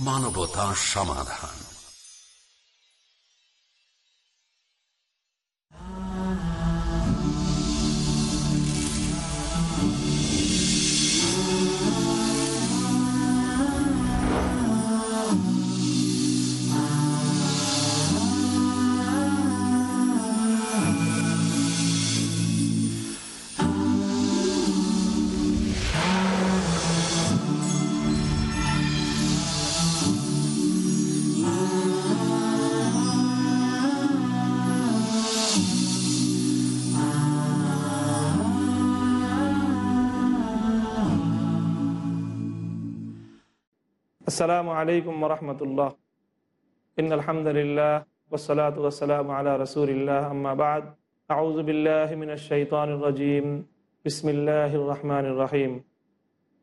মানবতা সমাধান। আসসালামু আলাইকুম রহমতুল্লাহ ইন আলহামদুলিল্লাহ ওসলাত ওসালাম আলা রসুলিল্লাহ আম্মা বাদ আউযু বিল্লাহি মিনাশ শাইতানির রাজিম বিসমিল্লাহির রহমানির রহিম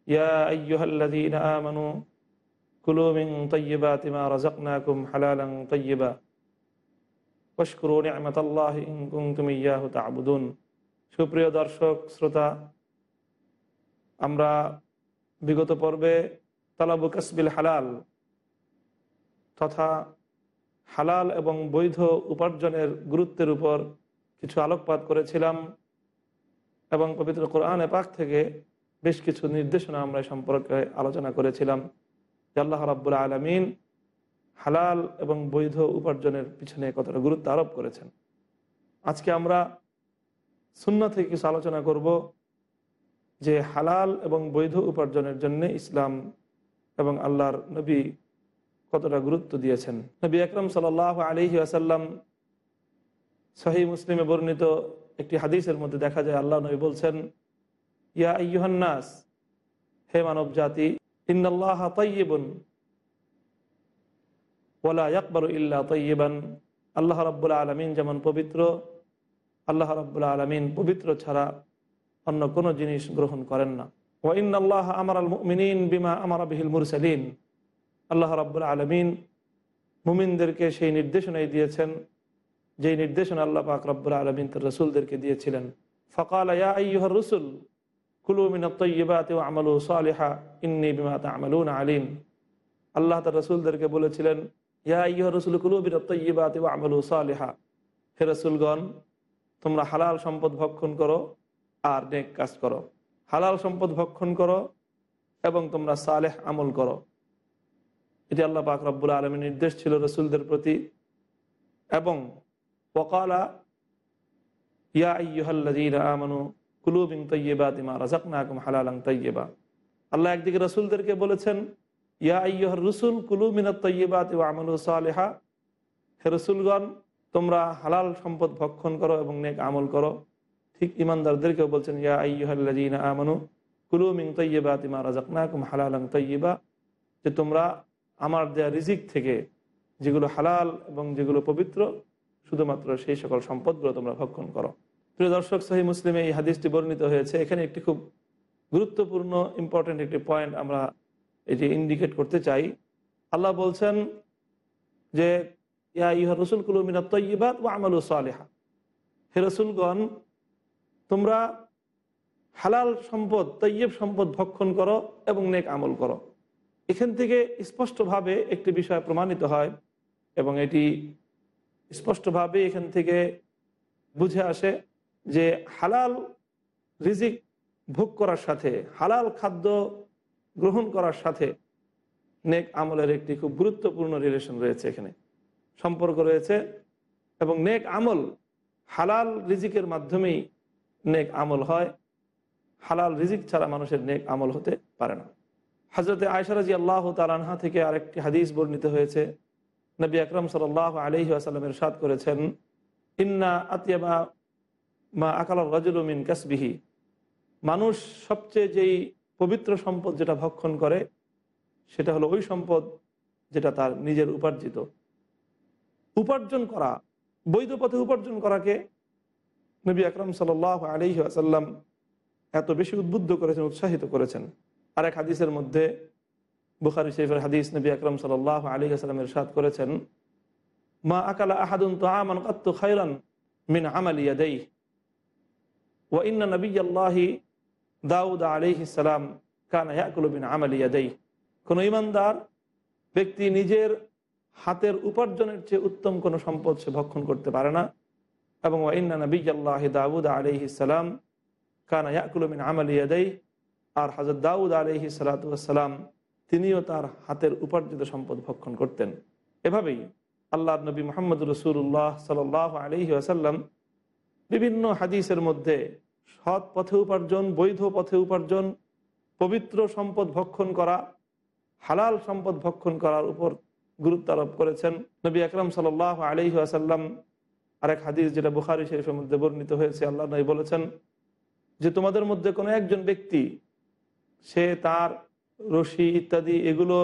ইয়া আইয়ুহাল্লাযীনা আমানু কুলু মিন তাইয়্যিবাতি মা রাযাকনাকুম হালালান তাইয়্যিবা ওয়াশকুরু নি'মাতাল্লাহি ইন কুনতুম ইয়্যাহু তা'বুদুন সুপ্রিয় দর্শক শ্রোতা আমরা বিগত পর্বে তালাবু কাসবিল হালাল তথা হালাল এবং বৈধ উপার্জনের গুরুত্বের উপর কিছু আলোকপাত করেছিলাম এবং পবিত্র কোরআনে পাক থেকে বেশ কিছু নির্দেশনা আমরা সম্পর্কে আলোচনা করেছিলাম আল্লাহ রাব্বুল আলমিন হালাল এবং বৈধ উপার্জনের পিছনে কতটা গুরুত্ব আরোপ করেছেন। আজকে আমরা শূন্য থেকে কিছু আলোচনা করব যে হালাল এবং বৈধ উপার্জনের জন্য ইসলাম এবং আল্লাহর নবী কতটা গুরুত্ব দিয়েছেন। নবী আকরম সাল আলহি আসাল্লাম সহি মুসলিমে বর্ণিত একটি হাদিসের মধ্যে দেখা যায়, আল্লাহ নবী বলছেন, ইয়া ইয়ুহান্নাস হে মানব জাতি ইন্নআল্লাহ তৈবন ওলা ইয়াকবর ইল্লা তৈবান আল্লাহ রব্বুল্লা আলমিন যেমন পবিত্র, আল্লাহ রব্বুল্লা আলমিন পবিত্র ছাড়া অন্য কোনো জিনিস গ্রহণ করেন না। ওয়াইন আল্লাহ আমার আল বিমা আমার বিহিল মুরসালিন আল্লাহ রাব্বুল আলমিন মুমিনদেরকে সেই নির্দেশনাই দিয়েছেন, যেই নির্দেশনা আল্লাহ পাক রব্বুল আলমিন তার রসুলদেরকে দিয়েছিলেন। ফকাল ইয়া আইয়ুহর রসুল আমালু সালিহা, ইন্নি বিমা তামালুন আলিম। আল্লাহ তার রসুলদেরকে বলেছিলেন, ইয়া আইয়ুহর রসুল, কুলু তৈবাতে আমালু সালিহা। হে রসুলগণ, তোমরা হালাল সম্পদ ভক্ষণ করো আর নেক কাজ করো। হালাল সম্পদ ভক্ষণ করো এবং তোমরা সালেহ আমল করো। এটি আল্লাহ পাক রব্বুল আলমীর নির্দেশ ছিল রসুলদের প্রতি। এবং ওকালা ইয়া ইয়ুহাল্লাযীনা আমানু, কুলু মিন তাইয়্যিবাতি মা রাযাকনাকুম হালালান তাইয়্যিবা। আল্লাহ একদিকে রসুলদেরকে বলেছেন, ইয়া আইয়ুহার রসুল, কুলু মিনাত তাইয়্যিবাতি ওয়া আমালু সালিহা। হে রসুলগণ, তোমরা হালাল সম্পদ ভক্ষণ করো এবং নেক আমল করো। ঠিক ইমানদারদেরকেও বলছেন, ইয়া আইয়ুহাল্লাযীনা আমানু, কুলু মিন তাইয়্যিবাতি মা রাযাকনাকুম হালালান তাইয়্যিবা। যে তোমরা আমার দেয়া রিজিক থেকে যেগুলো হালাল এবং যেগুলো পবিত্র, শুধুমাত্র সেই সকল সম্পদগুলো তোমরা ভক্ষণ করো। প্রিয় দর্শক, সহি মুসলিমে এই হাদিসটি বর্ণিত হয়েছে। এখানে একটি খুব গুরুত্বপূর্ণ ইম্পর্টেন্ট একটি পয়েন্ট আমরা এটি ইন্ডিকেট করতে চাই। আল্লাহ বলছেন যে, ইয়া ইহা রসুল কুলু মিনা তৈবাত ও আমালু সালেহা। হে রসুলগণ তোমরা হালাল সম্পদ তৈয়ব সম্পদ ভক্ষণ করো এবং নেক আমল করো। এখান থেকে স্পষ্টভাবে একটি বিষয় প্রমাণিত হয় এবং এটি স্পষ্টভাবে এখান থেকে বুঝে আসে যে হালাল রিজিক ভোগ করার সাথে, হালাল খাদ্য গ্রহণ করার সাথে নেক আমলের একটি খুব গুরুত্বপূর্ণ রিলেশন রয়েছে এখানে। সম্পর্ক রয়েছে এবং নেক আমল হালাল রিজিকের মাধ্যমেই নেক আমল হয়, হালাল রিজিক ছাড়া মানুষের নেক আমল হতে পারে না। হজরতে আয়সারাজি আল্লাহ তালানহা থেকে আরেকটি হাদিস বর্ণিত হয়েছে। নবী আকরম সাল আলহি আসালামের সাদ করেছেন, ইন্না আতিয়াবা মা আকাল রজুল মিন কাসবিহি। মানুষ সবচেয়ে যেই পবিত্র সম্পদ যেটা ভক্ষণ করে, সেটা হলো ওই সম্পদ যেটা তার নিজের উপার্জিত। উপার্জন করা, বৈধ পথে উপার্জন করাকে নবী আকরম সাল আলহি আসাল্লাম এত বেশি উদ্বুদ্ধ করেছেন, উৎসাহিত করেছেন। আর এক হাদিসের মধ্যে বুখারি শরীফের হাদিস নবী আকরম সাল আলী আসলামের সাদ করেছেন, মা আকালা আহাদুন তো আমান কাত্তু খাইরান মিন আমাল ইয়াদাই ও ইন্না নবী আল্লাহি দাউদ আলিহি সালাম কানা ইয়াকুল বিন আমাল ইয়াদাই কোনো ইমানদার ব্যক্তি নিজের হাতের উপার্জনের চেয়ে উত্তম কোনো সম্পদ সে ভক্ষণ করতে পারে না। এবং ওয়াইন্না নবী আল্লাহ দাউদ সালাম কানা ইয়াকুলমিন আমল ইয়াদাই আর হাজর দাউদ আলহি সালাতাম তিনিও তার হাতের উপার্জিত সম্পদ ভক্ষণ করতেন। এভাবেই আল্লাহ নবী মোহাম্মদ রসুল্লাহ সাল আলহি আসাল্লাম বিভিন্ন হাদিসের মধ্যে সৎ পথে উপার্জন, বৈধ পথে উপার্জন, পবিত্র সম্পদ ভক্ষণ করা, হালাল সম্পদ ভক্ষণ করার উপর গুরুত্ব আরোপ করেছেন। নবী আকরম সাল আলহি আসাল্লাম আরেক হাদিস যেটা বুখারি শরীফের মধ্যে বর্ণিত হয়েছে আল্লাহ নবী বলেছেন যে তোমাদের মধ্যে কোনো একজন ব্যক্তি, সে তার রশি ইত্যাদি এগুলো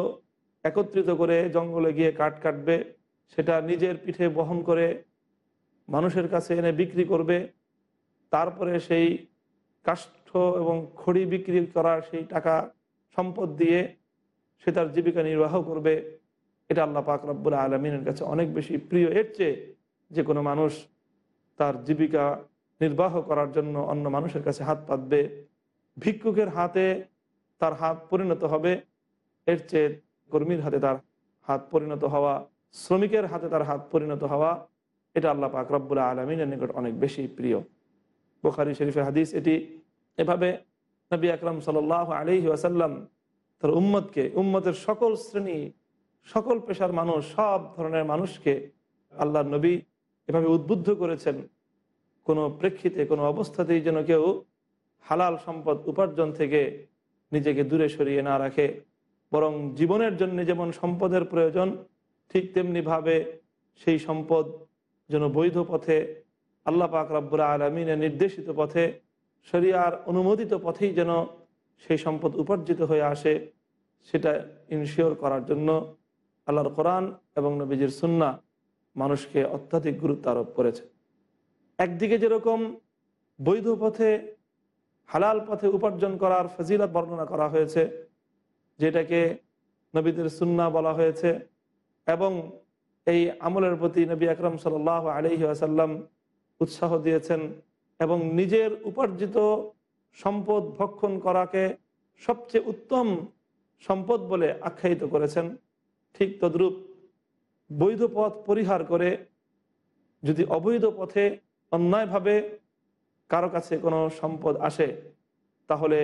একত্রিত করে জঙ্গলে গিয়ে কাঠ কাটবে, সেটা নিজের পিঠে বহন করে মানুষের কাছে এনে বিক্রি করবে, তারপরে সেই কাষ্ঠ এবং খড়ি বিক্রি করার সেই টাকা সম্পদ দিয়ে সে তার জীবিকা নির্বাহ করবে, এটা আল্লাহ পাক রব্বুল আলমিনের কাছে অনেক বেশি প্রিয়। এর চেয়ে যে কোনো মানুষ তার জীবিকা নির্বাহ করার জন্য অন্য মানুষের কাছে হাত পাতবে, ভিক্ষুকের হাতে তার হাত পরিণত হবে, এর চেয়ে কর্মীর হাতে তার হাত পরিণত হওয়া, শ্রমিকের হাতে তার হাত পরিণত হওয়া, এটা আল্লাহ পাক রব্বুল্লাহ আলমিনের নিকট অনেক বেশি প্রিয়। বোখারি শরীফের হাদিস এটি। এভাবে নবী আকরম সাল আলহি আসাল্লাম তার উম্মতকে, উম্মতের সকল শ্রেণি, সকল পেশার মানুষ, সব ধরনের মানুষকে আল্লাহ নবী এভাবে উদ্বুদ্ধ করেছেন কোনো প্রেক্ষিতে, কোনো অবস্থাতেই যেন কেউ হালাল সম্পদ উপার্জন থেকে নিজেকে দূরে সরিয়ে না রাখে। বরং জীবনের জন্য যেমন সম্পদের প্রয়োজন, ঠিক তেমনিভাবে সেই সম্পদ যেন বৈধ পথে, আল্লাহ পাক রব্বুরা আলমিনের নির্দেশিত পথে, শরিয়ার অনুমোদিত পথেই যেন সেই সম্পদ উপার্জিত হয়ে আসে, সেটা ইনশিওর করার জন্য আল্লাহর কোরআন এবং নবীজির সুন্না মানুষকে অত্যাধিক গুরুত্ব আরোপ করেছে। একদিকে যেরকম বৈধ পথে, হালাল পথে উপার্জন করার ফজিলত বর্ণনা করা হয়েছে, যেটাকে নবীদের সুন্না বলা হয়েছে, এবং এই আমলের প্রতি নবী আকরম সাল আলহি আসাল্লাম উৎসাহ দিয়েছেন এবং নিজের উপার্জিত সম্পদ ভক্ষণ করাকে সবচেয়ে উত্তম সম্পদ বলে আখ্যায়িত করেছেন। ঠিক তদ্রূপ বৈধ পথ পরিহার করে যদি অবৈধ পথে অন্যায়ভাবে কারও কাছে কোনো সম্পদ আসে, তাহলে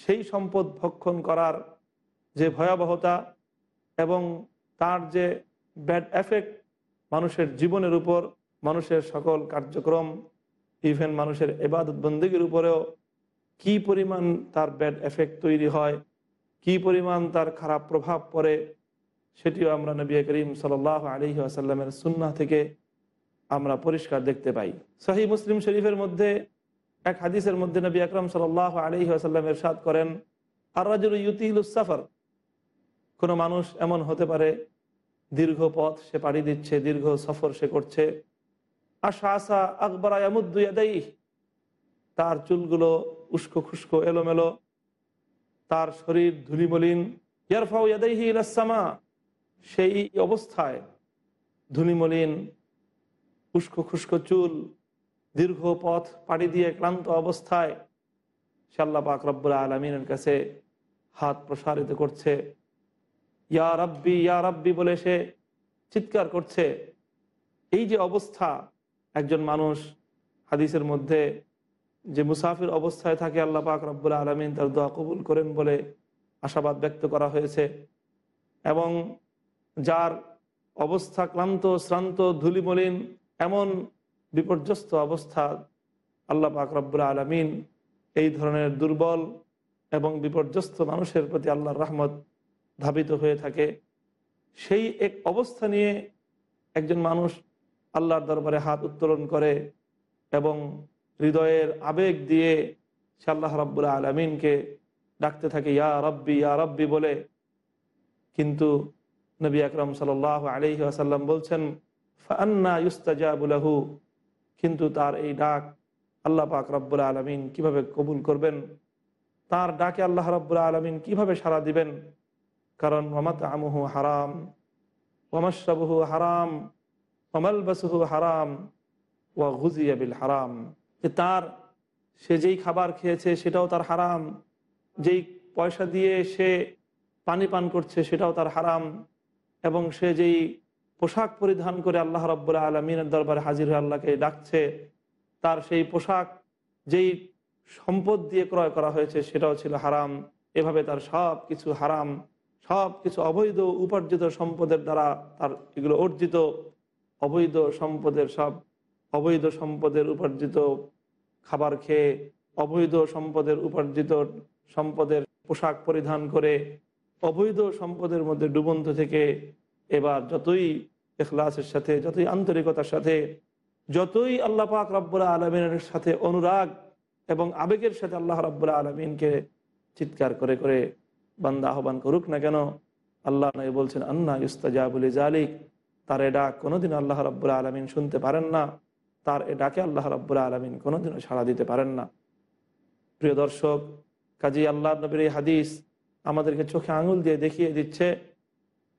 সেই সম্পদ ভক্ষণ করার যে ভয়াবহতা এবং তার যে ব্যাড এফেক্ট মানুষের জীবনের উপর, মানুষের সকল কার্যক্রম, ইভেন মানুষের এবাদত বন্দীগীর উপরেও কি পরিমাণ তার ব্যাড এফেক্ট তৈরি হয়, কি পরিমাণ তার খারাপ প্রভাব পড়ে সেটিও আমরা নবী করিম সাল আলী আসাল্লামের সুন্না থেকে আমরা পরিষ্কার দেখতে পাই। সাহি মুসলিম শরীফের মধ্যে এক হাদিসের মধ্যে নবী আকরম সাল আলী আসাল্লামের সাদ করেন আর রাজুল ইউতিল সাফর। কোনো মানুষ এমন হতে পারে, দীর্ঘ পথ সে পাড়ি দিচ্ছে, দীর্ঘ সফর সে করছে। আশা আশা আকবর আয়ামুদ্দুয়াদাই তার চুলগুলো উস্কো খুস্কো এলোমেলো, তার শরীর ধুলিমলিন, ইয়ারফাউ ইয়াদাইহি ইলাসামা সেই অবস্থায় ধুলিমলিন উস্কো খুস্কো চুল, দীর্ঘ পথ পাড়ি দিয়ে ক্লান্ত অবস্থায় সাল্লা পাক রব্বুল আলমিনের কাছে হাত প্রসারিত করছে। ইয়া রব্বি ইয়া রব্বি বলে সে চিৎকার করছে। এই যে অবস্থা, একজন মানুষ হাদিসের মধ্যে যে মুসাফির অবস্থায় থাকে আল্লাহ পাক রব্বুল আলমিন তার দোয়া কবুল করেন বলে আশাবাদ ব্যক্ত করা হয়েছে। এবং যার অবস্থা ক্লান্ত, শ্রান্ত, ধুলিমলিন, এমন বিপর্যস্ত অবস্থা আল্লাহ পাক রব্বুল আলমিন এই ধরনের দুর্বল এবং বিপর্যস্ত মানুষের প্রতি আল্লাহর রহমত ধাবিত হয়ে থাকে। সেই এক অবস্থা নিয়ে একজন মানুষ আল্লাহর দরবারে হাত উত্তোলন করে এবং হৃদয়ের আবেগ দিয়ে সে আল্লাহ রব্বুল্লা আলমিনকে ডাকতে থাকে, ইয়া রব্বি ইয়া রব্বি বলে। কিন্তু নবী আকরম সাল আলহি আসাল্লাম বলছেন ফান্না ইউস্তাজাবুলাহু কিন্তু তার এই ডাক আল্লাহ পাক রব্বুল আলমিন কীভাবে কবুল করবেন? তার ডাকে আল্লাহ রব্বুল আলমিন কীভাবে সাড়া দিবেন? কারণ মমাত আমুহু হারাম ওমাশাবহু হারাম ওমালবাসুহু হারাম ও গুজিয়াবিল হারাম যে তার, সে যেই খাবার খেয়েছে সেটাও তার হারাম, যেই পয়সা দিয়ে সে পানি পান করছে সেটাও তার হারাম এবং সে যেই পোশাক পরিধান করে আল্লাহ রব্বুল্লাহ আলমিনের দরবারে হাজির হয়ে আল্লাহকে ডাকছে, তার সেই পোশাক যেই সম্পদ দিয়ে ক্রয় করা হয়েছে সেটাও ছিল হারাম। এভাবে তার সব কিছু হারাম সব কিছু অবৈধ উপার্জিত সম্পদের দ্বারা তার এগুলো অর্জিত। অবৈধ সম্পদের সব, অবৈধ সম্পদের উপার্জিত খাবার খেয়ে, অবৈধ সম্পদের উপার্জিত সম্পদের পোশাক পরিধান করে অবৈধ সম্পদের মধ্যে ডুবন্ত থেকে এবার যতই এখলাসের সাথে, যতই আন্তরিকতার সাথে, যতই আল্লাহ পাক রব্বুল্লাহ আলমিনের সাথে অনুরাগ এবং আবেগের সাথে আল্লাহ রব্বুল্লাহ আলমিনকে চিৎকার করে করে বান্দা আহ্বান করুক না কেন, আল্লাহ নয় বলছেন, আন্না ইস্তাজাবুলি জালিক তার এ ডাক কোনোদিন আল্লাহ রব্বুল্লাহ আলমিন শুনতে পারেন না। তার এ ডাকে আল্লাহ রব্বুল্লাহ আলমিন কোনোদিনও সাড়া দিতে পারেন না। প্রিয় দর্শক, কাজী আল্লাহ নবীর এই হাদিস আমাদেরকে চোখে আঙুল দিয়ে দেখিয়ে দিচ্ছে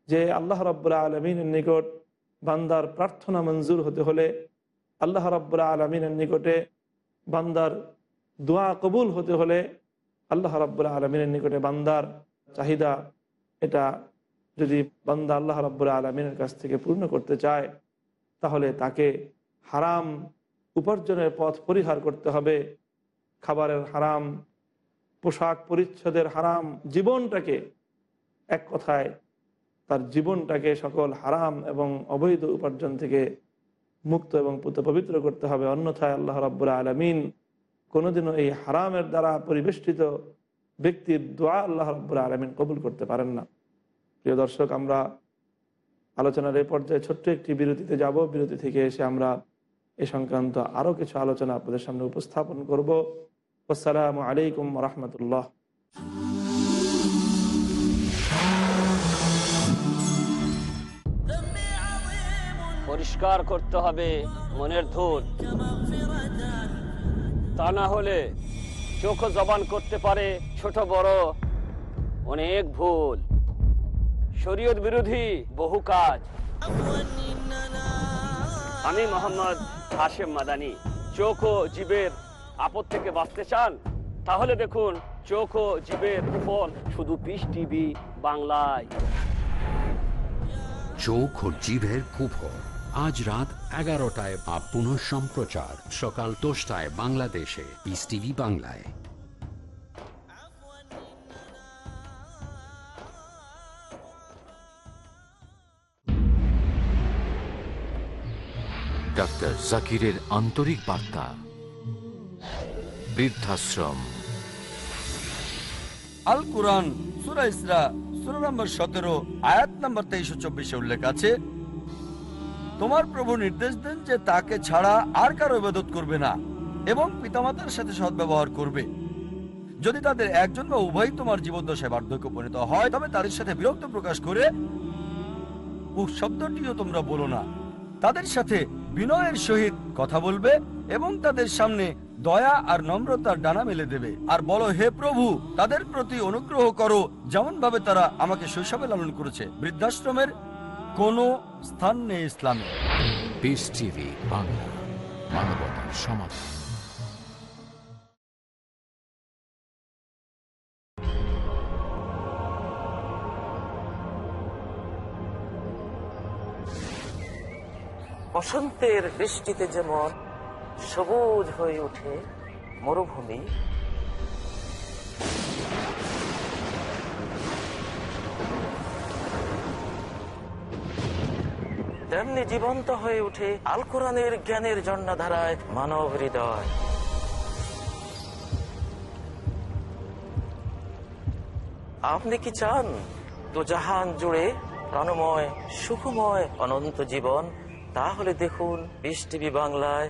যে আল্লাহ রব্বুল্লাহ আলমিনের নিকট বান্দার প্রার্থনা মঞ্জুর হতে হলে আল্লাহ রব্বুল্লাহ আলমিনের নিকটে বান্দার দোয়া কবুল হতে হলে আল্লাহ রব্বুল্লাহ আলমিনের নিকটে বান্দার চাহিদা এটা যদি বান্দা আল্লাহ রব্বুল্লাহ আলমিনের কাছ থেকে পূর্ণ করতে চায়, তাহলে তাকে হারাম উপার্জনের পথ পরিহার করতে হবে। খাবারের হারাম পোশাক পরিচ্ছদের হারাম জীবনটাকে এক কথায় তার জীবনটাকে সকল হারাম এবং অবৈধ উপার্জন থেকে মুক্ত এবং পুত পবিত্র করতে হবে। অন্যথায় আল্লাহ রাব্বুল আলমিন কোনোদিনও এই হারামের দ্বারা পরিবেষ্টিত ব্যক্তির দোয়া আল্লাহ রাব্বুল আলমিন কবুল করতে পারেন না। প্রিয় দর্শক, আমরা আলোচনার এই পর্যায়ে ছোট্ট একটি বিরতিতে যাব। বিরতি থেকে এসে আমরা এ সংক্রান্ত আরও কিছু আলোচনা আপনাদের সামনে উপস্থাপন করব। আসসালামু আলাইকুম রহমতুল্লাহ পরিষ্কার করতে হবে মনের ধূল। তা না হলে চোখ জবান করতে পারে ছোট বড় অনেক ভুল। শরীয়ত বিরোধী বহু কাজ। আমি মোহাম্মদ হাশেম মাদানি, চোখ ও জীবের আপদ থেকে বাঁচতে চান তাহলে দেখুন চোখ ও জীবের ফল শুধু পিস টিভি বাংলায়। চোখ ও জিভের কুফর আজ রাত এগারোটায় বা পুনঃ সম্প্রচার সকাল দশটায় বাংলাদেশে পিস টিভি বাংলায়। ডাক্তার জাকিরের আন্তরিক বার্তা। বৃদ্ধাশ্রম। আল কোরআন, সুরা ইসরা, সুরা নম্বর সতেরো, আয়াত নম্বর তেইশ চব্বিশে উল্লেখ আছে, তোমার প্রভু নির্দেশ দেন যে তাকে ছাড়া আর কারও ইবাদত করবে না এবং পিতামাতার সাথে সদ্ব্যবহার করবে। যদি তাদের একজন বা উভয় তোমার জীবদ্দশায় বার্ধক্য পরিণত হয়, তবে তাদের সাথে বিরক্ত প্রকাশ করে শব্দটিও তোমরা বলো না। তাদের সাথে বিনয়ের সহিত কথা বলবে এবং তাদের সামনে দয়া আর নম্রতার ডানা মেলে দেবে। আর বলো হে প্রভু তাদের প্রতি অনুগ্রহ করো যেমন ভাবে তারা আমাকে শৈশবে লালন করেছে। বৃদ্ধাশ্রমের কোনো স্থান নেই ইসলামে। পিস বাংলা মানবতার সমাধান। বসন্তের বৃষ্টিতে যেমন সবুজ হয়ে ওঠে মরুভূমি। তেমনি জীবন্ত হয়ে উঠে আল কোরআনের জ্ঞানের জন্যধারায় মানব হৃদয়। আপনি কি চান তো জাহান জুড়ে প্রাণময়, সুখময়, অনন্ত জীবন? তাহলে দেখুন বিশ টিভি বাংলায়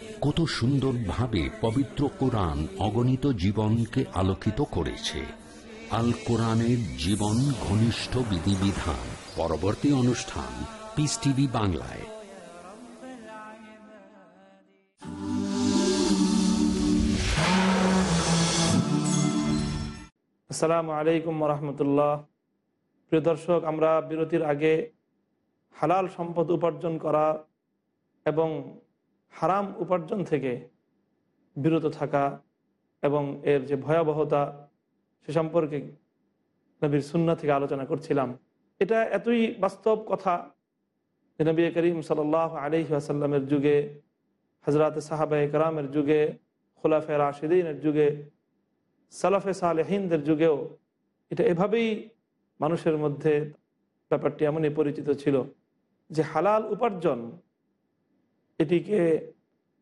কত সুন্দরভাবে পবিত্র কোরআন অগণিত জীবনকে আলোকিত করেছে। আল কোরআনের জীবন ঘনিষ্ঠ বিধিবিধান। পরবর্তী অনুষ্ঠান পিস টিভি বাংলায়। আসসালামু আলাইকুম রহমতুল্লাহ প্রিয় দর্শক, আমরা বিরতির আগে হালাল সম্পদ উপার্জন করা এবং হারাম উপার্জন থেকে বিরত থাকা এবং এর যে ভয়াবহতা সে সম্পর্কে নবীর সুন্না থেকে আলোচনা করছিলাম। এটা এতই বাস্তব কথা যে নবী করিম সাল আলহি আসাল্লামের যুগে হজরত সাহাবা একরামের যুগে খোলাফে রাশিদিনের যুগে, সালাফে সালেহিনদের যুগেও এটা এভাবেই মানুষের মধ্যে ব্যাপারটি এমনই পরিচিত ছিল যে হালাল উপার্জন এটিকে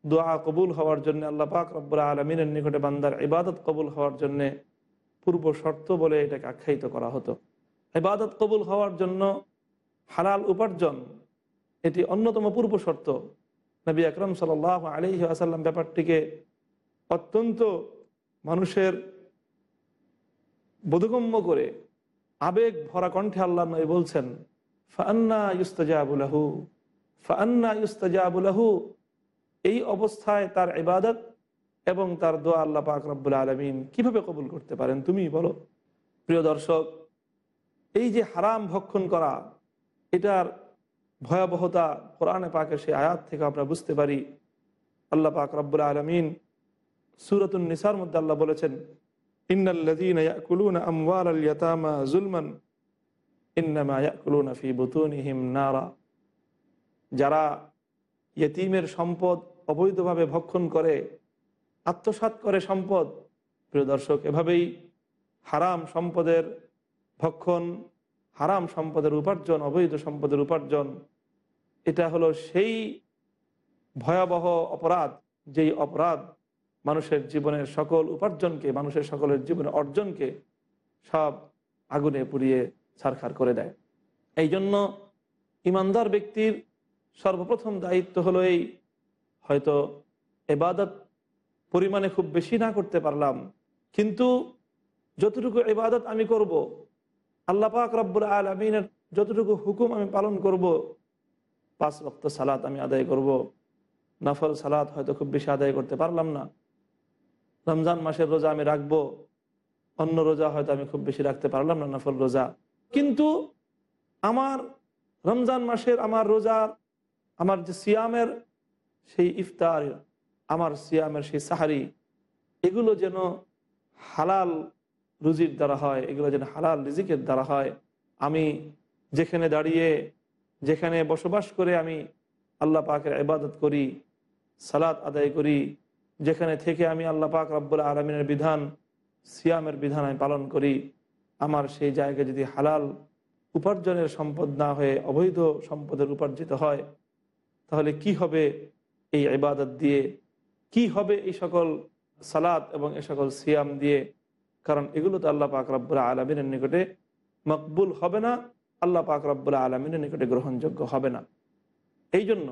দোয়া কবুল হওয়ার জন্য আল্লাহ পাক রব্বুল আলমিনের নিকটে বান্দার ইবাদত কবুল হওয়ার জন্যে পূর্ব শর্ত বলে এটাকে আখ্যায়িত করা হতো। ইবাদত কবুল হওয়ার জন্য হালাল উপার্জন, এটি অন্যতম পূর্ব শর্ত। নবী আকরম সাল আলহি আসাল্লাম ব্যাপারটিকে অত্যন্ত মানুষের বোধগম্য করে আবেগ ভরা কণ্ঠে আল্লাহ নয় বলছেন ফান্না ইউস্তাজাবুলাহু ফান্না ইউস্তাজাবুলাহু এই অবস্থায় তার ইবাদত এবং তার দোয়া আল্লাহ পাক রব্বুল আলমিন কীভাবে কবুল করতে পারেন তুমি বলো। প্রিয় দর্শক, এই যে হারাম ভক্ষণ করা, এটার ভয়াবহতা কোরআনে পাকের সেই আয়াত থেকে আমরা বুঝতে পারি। আল্লাহ পাক রব্বুল আলমিন সুরতুল নিসার মধ্যে আল্লাহ বলেছেন ইন্নাল্লাযীন ইয়াকুলুনা আমওয়ালাল ইয়াতামা যুলমান, ইন্নামা ইয়াকুলুনা ফি বুতুনিহিম নারা। যারা ইয়েতিমের সম্পদ অবৈধভাবে ভক্ষণ করে, আত্মসাৎ করে সম্পদ, প্রিয় দর্শক, এভাবেই হারাম সম্পদের ভক্ষণ, হারাম সম্পদের উপার্জন, অবৈধ সম্পদের উপার্জন, এটা হলো সেই ভয়াবহ অপরাধ, যেই অপরাধ মানুষের জীবনের সকল উপার্জনকে, মানুষের সকলের জীবনের অর্জনকে সব আগুনে পুড়িয়ে ছারখার করে দেয়। এই জন্য ইমানদার ব্যক্তির সর্বপ্রথম দায়িত্ব হলো এই, হয়তো এবাদত পরিমাণে খুব বেশি না করতে পারলাম, কিন্তু যতটুকু এবাদত আমি করব, আল্লাহ পাক রব্বুল আলমিনের যতটুকু হুকুম আমি পালন করব, পাঁচ রক্ত সালাত আমি আদায় করব। নফল সালাত হয়তো খুব বেশি আদায় করতে পারলাম না। রমজান মাসের রোজা আমি রাখব, অন্য রোজা হয়তো আমি খুব বেশি রাখতে পারলাম না নফল রোজা। কিন্তু আমার রমজান মাসের আমার রোজার আমার যে সিয়ামের সেই ইফতার, আমার সিয়ামের সেই সাহারি, এগুলো যেন হালাল রুজির দ্বারা হয়, এগুলো যেন হালাল রিজিকের দ্বারা হয়, আমি যেখানে দাঁড়িয়ে, যেখানে বসবাস করে আমি আল্লাহ পাকের ইবাদত করি, সালাত আদায় করি, যেখানে থেকে আমি আল্লাহ পাক রব্বুল আলমিনের বিধান, সিয়ামের বিধান আমি পালন করি, আমার সেই জায়গায় যদি হালাল উপার্জনের সম্পদ না হয়ে, অবৈধ সম্পদের উপার্জিত হয় তাহলে কি হবে এই ইবাদত দিয়ে? কি হবে এই সকল সালাত এবং এ সকল সিয়াম দিয়ে? কারণ এগুলো তো আল্লাহ পাক রব্বুল আলমিনের নিকটে মকবুল হবে না, আল্লাহ পাক রব্বুল আলমিনের নিকটে গ্রহণযোগ্য হবে না। এই জন্য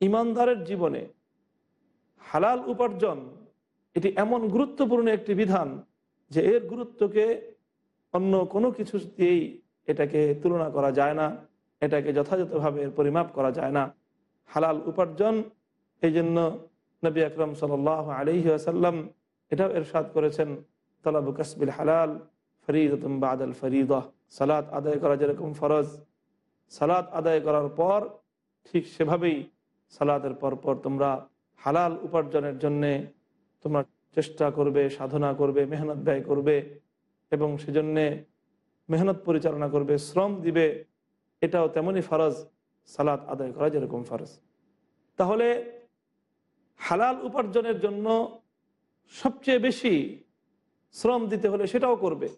ইমানদারের জীবনে হালাল উপার্জন, এটি এমন গুরুত্বপূর্ণ একটি বিধান যে এর গুরুত্বকে অন্য কোনো কিছু দিয়েই এটাকে তুলনা করা যায় না, এটাকে যথাযথভাবে পরিমাপ করা যায় না। হালাল উপার্জন এই জন্য নবী আকরম সাল আলহি আসাল্লাম এটাও এরশাদ করেছেন, তলাবু কাসবিল হালাল ফরিদ বাদল ফরিদা সালাত আদায় করা যেরকম ফরজ, সালাত আদায় করার পর ঠিক সেভাবেই সালাতের পর পর তোমরা হালাল উপার্জনের জন্যে তোমরা চেষ্টা করবে, সাধনা করবে, মেহনত ব্যয় করবে এবং সেজন্যে মেহনত পরিচালনা করবে, শ্রম দিবে, এটাও তেমনই ফরজ। সালাত আদায় করা যেরকম ফরজ। তাহলে হালাল উপার্জনের জন্য সবচেয়ে বেশি শ্রম দিতে হলে সেটাও করবে।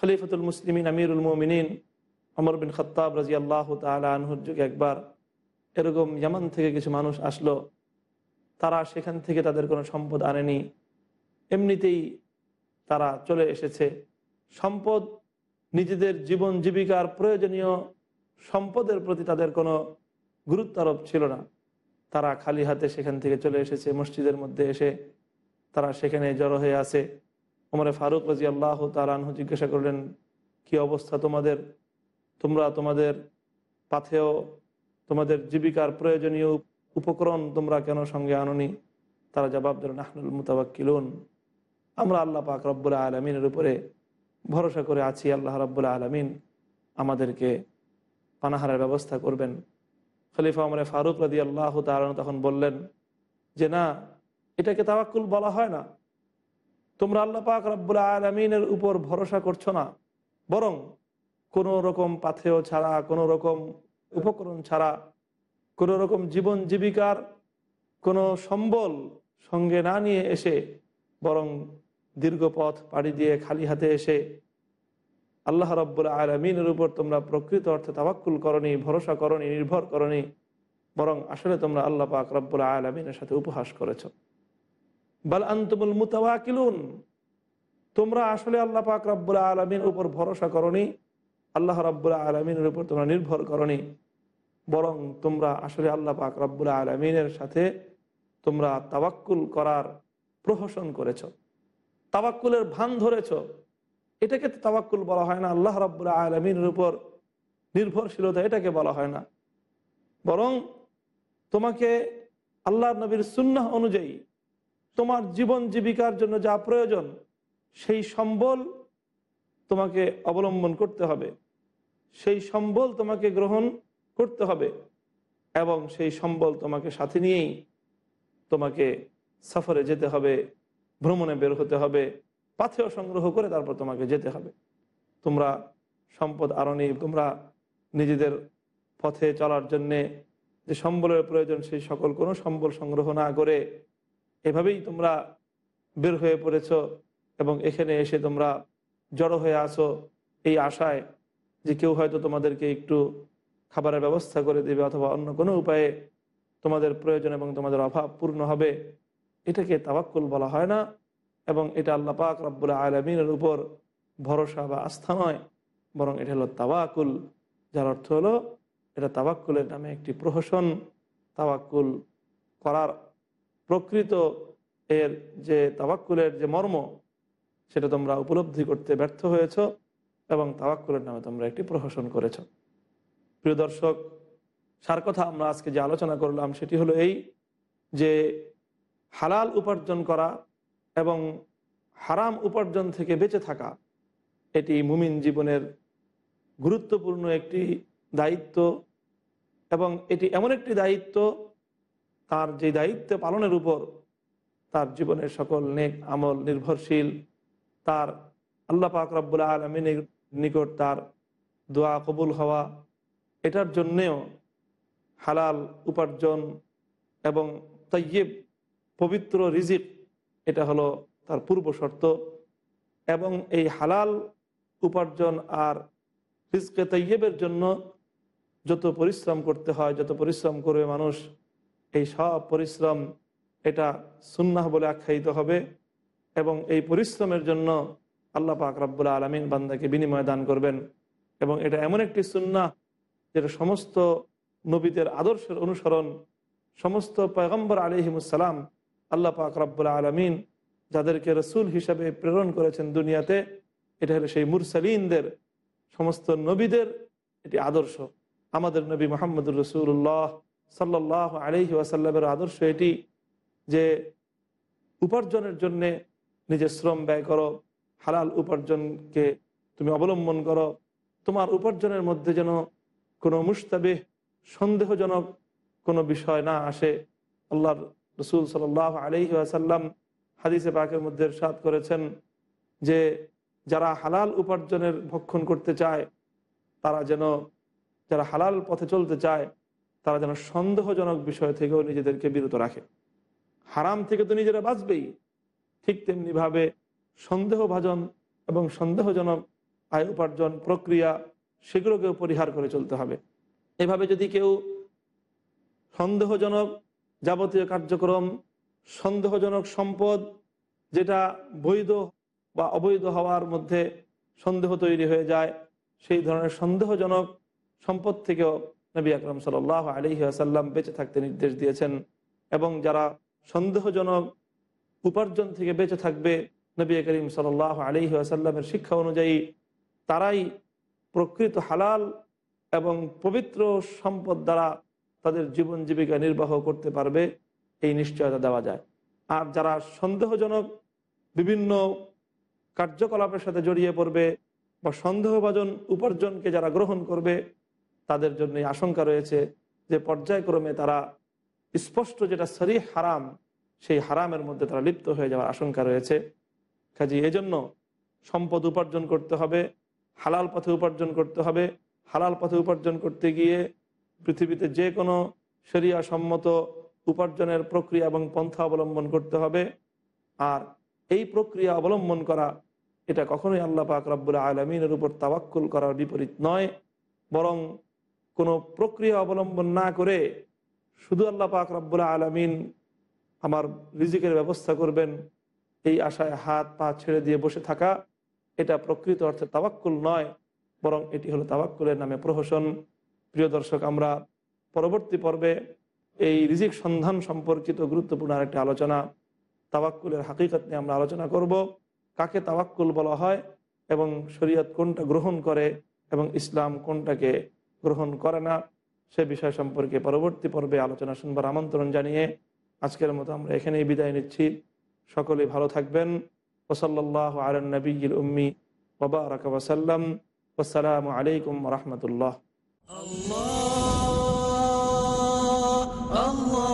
খলিফতুল মুসলিমিন, আমিরুল মোমিনিন অমর বিন খত্তাব রাজি আল্লাহ তালহুর যুগে একবার এরকম ইয়ামান থেকে কিছু মানুষ আসলো। তারা সেখান থেকে তাদের কোনো সম্পদ আনেনি। এমনিতেই তারা চলে এসেছে। সম্পদ নিজেদের জীবন জীবিকার প্রয়োজনীয় সম্পদের প্রতি তাদের কোনো গুরুত্ব আরোপ ছিল না। তারা খালি হাতে সেখান থেকে চলে এসেছে, মসজিদের মধ্যে এসে তারা সেখানে জড়ো হয়ে আছে। ওমরে ফারুক রাজি আল্লাহ তালানহু জিজ্ঞাসা করলেন, কি অবস্থা তোমাদের? তোমরা তোমাদের পাথেও তোমাদের জীবিকার প্রয়োজনীয় উপকরণ তোমরা কেন সঙ্গে আননি? তারা জবাব দিলেন আহনুল মুতাবাক্কিলুন আমরা আল্লাহ পাক রব্বুল আলমিনের উপরে ভরসা করে আছি, আল্লাহ রাবুল্লাহ আলমিন আমাদেরকে পানাহারের ব্যবস্থা করবেন। খলিফা আমরে ফারুক রাদি আল্লাহ তালন তখন বললেন, যে না, এটাকে তাওয়াক্কুল বলা হয় না। তোমরা আল্লাহ পাক রব্বুল্লাহ আলমিনের উপর ভরসা করছ না। বরং কোনো রকম পাথেয় ছাড়া, কোনো রকম উপকরণ ছাড়া, কোনো রকম জীবন জীবিকার কোনো সম্বল সঙ্গে না নিয়ে এসে, বরং দীর্ঘ পথ পাড়ি দিয়ে খালি হাতে এসে আল্লাহ রব্বুল আলমিনের উপর তোমরা প্রকৃত অর্থে তাবাক্কুল করনি, ভরসা করনি, নির্ভর করনি, বরং আসলে তোমরা আল্লাহ পাক রব্বুল আলমিনের সাথে উপহাস করেছ। বাল আন্তমুল মুতাওয়াকিলুন তোমরা আসলে আল্লাহ পাক রব্বুল আলমিন উপর ভরসা করনি, আল্লাহ রব্বুল আলমিনের উপর তোমরা নির্ভর করনি, বরং তোমরা আসলে আল্লাহ পাক রব্বুল আলমিনের সাথে তোমরা তাবাক্কুল করার প্রহসন করেছ তাবাক্কুলের ভান ধরেছ এটাকে তো তাবাক্কুল বলা হয় না। আল্লাহ রব্বুল আলমিনের উপর নির্ভরশীলতা এটাকে বলা হয় না। বরং তোমাকে আল্লাহ নবীর সুন্নাহ অনুযায়ী তোমার জীবন জীবিকার জন্য যা প্রয়োজন সেই সম্বল তোমাকে অবলম্বন করতে হবে। সেই সম্বল তোমাকে গ্রহণ করতে হবে এবং সেই সম্বল তোমাকে সাথে নিয়েই তোমাকে সফরে যেতে হবে, ভ্রমণে বের হতে হবে। পাথেয় সংগ্রহ করে তারপর তোমাকে যেতে হবে। তোমরা সম্পদ আরও নেই তোমরা নিজেদের পথে চলার জন্যে যে সম্বলের প্রয়োজন, সেই সকল কোনো সম্বল সংগ্রহ না করে এভাবেই তোমরা বের হয়ে পড়েছ এবং এখানে এসে তোমরা জড়ো হয়ে আসো এই আশায় যে কেউ হয়তো তোমাদেরকে একটু খাবারের ব্যবস্থা করে দেবে অথবা অন্য কোনো উপায়ে তোমাদের প্রয়োজন এবং তোমাদের অভাব পূর্ণ হবে। এটাকে তাবাক্কুল বলা হয় না। এবং এটা আল্লাহ পাক রব্বুল আলমিনের উপর ভরসা বা আস্থা নয়, বরং এটা হলো তাওয়াকুল যার অর্থ হলো এটা তাবাক্কুলের নামে একটি প্রহসন তাবাক্কুল করার প্রকৃত এর যে তাবাক্কুলের যে মর্ম, সেটা তোমরা উপলব্ধি করতে ব্যর্থ হয়েছ এবং তাবাক্কুলের নামে তোমরা একটি প্রহসন করেছ। প্রিয় দর্শক, সার কথা আমরা আজকে যে আলোচনা করলাম সেটি হলো এই যে হালাল উপার্জন করা এবং হারাম উপার্জন থেকে বেঁচে থাকা এটি মুমিন জীবনের গুরুত্বপূর্ণ একটি দায়িত্ব এবং এটি এমন একটি দায়িত্ব তার যে দায়িত্ব পালনের উপর তার জীবনের সকল নেক আমল নির্ভরশীল, তার আল্লাহ পাক রব্বুল্লা আলমিনের নিকট তার দোয়া কবুল হওয়া, এটার জন্যেও হালাল উপার্জন এবং তৈয়ব পবিত্র রিজিক এটা হলো তার পূর্ব শর্ত এবং এই হালাল উপার্জন আর রিজকে তৈয়বের জন্য যত পরিশ্রম করতে হয়, যত পরিশ্রম করবে মানুষ, এই সব পরিশ্রম এটা সুন্নাহ বলে আখ্যায়িত হবে এবং এই পরিশ্রমের জন্য আল্লাহ পাক রব্বুল আলমিন বান্দাকে বিনিময় দান করবেন এবং এটা এমন একটি সুন্নাহ যেটা সমস্ত নবীদের আদর্শের অনুসরণ, সমস্ত পয়গম্বর আলিহিমুসালাম আল্লাহ পাক রব্বুল আলমিন যাদেরকে রসুল হিসাবে প্রেরণ করেছেন দুনিয়াতে, এটা হলো সেই মুরসালিনদের, সমস্ত নবীদের এটি আদর্শ। আমাদের নবী মোহাম্মদুর রসুল্লাহ সাল্লাহ আলহি ওয়াসাল্লামের আদর্শ এটি যে উপার্জনের জন্যে নিজের শ্রম ব্যয় করো, হালাল উপার্জনকে তুমি অবলম্বন করো। তোমার উপার্জনের মধ্যে যেন কোনো মুস্তাবে সন্দেহজনক কোনো বিষয় না আসে আল্লাহ রসুল সাল আলহি আসাল্লাম হাদিসে পাকের মধ্যে সাদ করেছেন যে যারা হালাল উপার্জনের ভক্ষণ করতে চায়, তারা যেন, যারা হালাল পথে চলতে চায়, তারা যেন সন্দেহজনক বিষয় থেকেও নিজেদেরকে বিরত রাখে। হারাম থেকে তো নিজেরা বাঁচবেই। ঠিক তেমনিভাবে সন্দেহভাজন এবং সন্দেহজনক আয় উপার্জন প্রক্রিয়া সেগুলোকেও পরিহার করে চলতে হবে। এভাবে যদি কেউ সন্দেহজনক যাবতীয় কার্যক্রম, সন্দেহজনক সম্পদ, যেটা বৈধ বা অবৈধ হওয়ার মধ্যে সন্দেহ তৈরি হয়ে যায়, সেই ধরনের সন্দেহজনক সম্পদ থেকেও নবী আকরম সাল আলহি আসাল্লাম বেঁচে থাকতে নির্দেশ দিয়েছেন এবং যারা সন্দেহজনক উপার্জন থেকে বেঁচে থাকবে, নবী করিম সাল আলহি আসাল্লামের শিক্ষা অনুযায়ী তারাই প্রকৃত হালাল এবং পবিত্র সম্পদ দ্বারা তাদের জীবন জীবিকা নির্বাহ করতে পারবে, এই নিশ্চয়তা দেওয়া যায়। আর যারা সন্দেহজনক বিভিন্ন কার্যকলাপের সাথে জড়িয়ে পড়বে বা সন্দেহভাজন উপার্জনকে যারা গ্রহণ করবে, তাদের জন্য আশঙ্কা রয়েছে যে পর্যায়ক্রমে তারা স্পষ্ট যেটা সরি হারাম, সেই হারামের মধ্যে তারা লিপ্ত হয়ে যাওয়ার আশঙ্কা রয়েছে। কাজে এজন্য সম্পদ উপার্জন করতে হবে, হালাল পথে উপার্জন করতে হবে। হালাল পথে উপার্জন করতে গিয়ে পৃথিবীতে যে কোনো শরিয়া সম্মত উপার্জনের প্রক্রিয়া এবং পন্থা অবলম্বন করতে হবে। আর এই প্রক্রিয়া অবলম্বন করা, এটা কখনোই আল্লাহ পাক রব্বুল আলমিনের উপর তাওয়াক্কুল করার বিপরীত নয়। বরং কোনো প্রক্রিয়া অবলম্বন না করে শুধু আল্লাহ পাক রব্বুল আলমিন আমার রিজিকের ব্যবস্থা করবেন, এই আশায় হাত পা ছেড়ে দিয়ে বসে থাকা, এটা প্রকৃত অর্থে তাওয়াক্কুল নয়, বরং এটি হলো তাওয়াক্কুলের নামে প্রহসন। প্রিয় দর্শক, আমরা পরবর্তী পর্বে এই রিজিক সন্ধান সম্পর্কিত গুরুত্বপূর্ণ আরেকটি আলোচনা, তাওয়াক্কুলের হাকিকত নিয়ে আমরা আলোচনা করব। কাকে তাওয়াক্কুল বলা হয় এবং শরীয়ত কোনটা গ্রহণ করে এবং ইসলাম কোনটাকে গ্রহণ করে না, সে বিষয় সম্পর্কে পরবর্তী পর্বে আলোচনা শুনবার আমন্ত্রণ জানিয়ে আজকের মতো আমরা এখানেই বিদায় নিচ্ছি। সকলেই ভালো থাকবেন। ওসল্লাহ আলন নবীল উম্মি ওবারক ওসাল্লাম আসসালামু আলাইকুম রহমতুল্লাহ। Allah, Allah.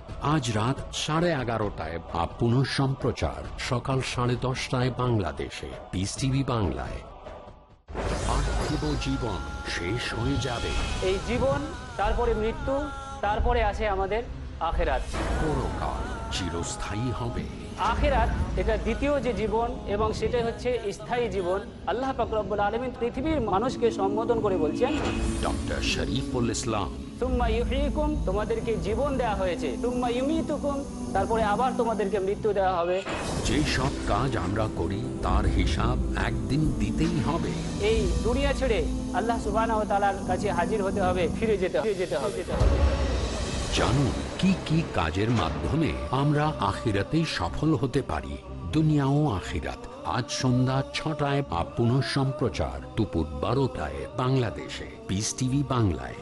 আজ রাত সাড়ে এগারোটায় বা পুনঃ সম্প্রচার সকাল সাড়ে দশটায় বাংলাদেশে। পিস টিভি বাংলায়। পার্থিব জীবন শেষ হয়ে যাবে। এই জীবন তারপরে মৃত্যু তারপরে আছে আমাদের আখেরাত। পরকাল চিরস্থায়ী হবে। আখেরাত এটা দ্বিতীয় যে জীবন এবং সেটাই হচ্ছে স্থায়ী জীবন। আল্লাহ ফাকরবুল আলমিন পৃথিবীর মানুষকে সম্বোধন করে বলছেন ডক্টর শরীফুল ইসলাম তুম্মা ইউহিকুম তোমাদেরকে জীবন দেয়া হয়েছে। তুম্মা ইউমিতুকুম তারপরে আবার তোমাদেরকে মৃত্যু দেওয়া হবে। যে সব কাজ আমরা করি তার হিসাব একদিন দিতেই হবে। এই দুনিয়া ছেড়ে আল্লাহ সুবাহ তালার কাছে হাজির হতে হবে ফিরে যেতে ফিরে যেতে হবে। জানুন কি কি কাজের মাধ্যমে আমরা আখিরাতেই সফল হতে পারি। দুনিয়া ও আখিরাত। আজ সন্ধ্যা ছটায় বা পুনঃ সম্প্রচার দুপুর বারোটায় বাংলাদেশে। পিস টিভি বাংলায়।